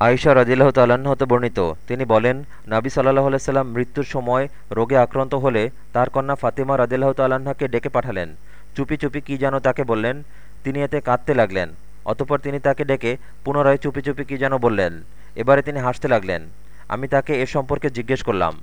আয়সা রাজিল্লাহ তাল্লাহ্ন হতে বর্ণিত। তিনি বলেন, নাবি সাল্লাহ আলাইসাল্লাম মৃত্যুর সময় রোগে আক্রান্ত হলে তার কন্যা ফাতিমা রাজিল্লাহ তাল্লাহাকে ডেকে পাঠালেন। চুপি চুপি কি যেন তাকে বললেন, তিনি এতে কাঁদতে লাগলেন। অতপর তিনি তাকে ডেকে পুনরায় চুপি চুপি কি যেন বললেন। এবারে তিনি হাসতে লাগলেন। আমি তাকে এ সম্পর্কে জিজ্ঞেস করলাম।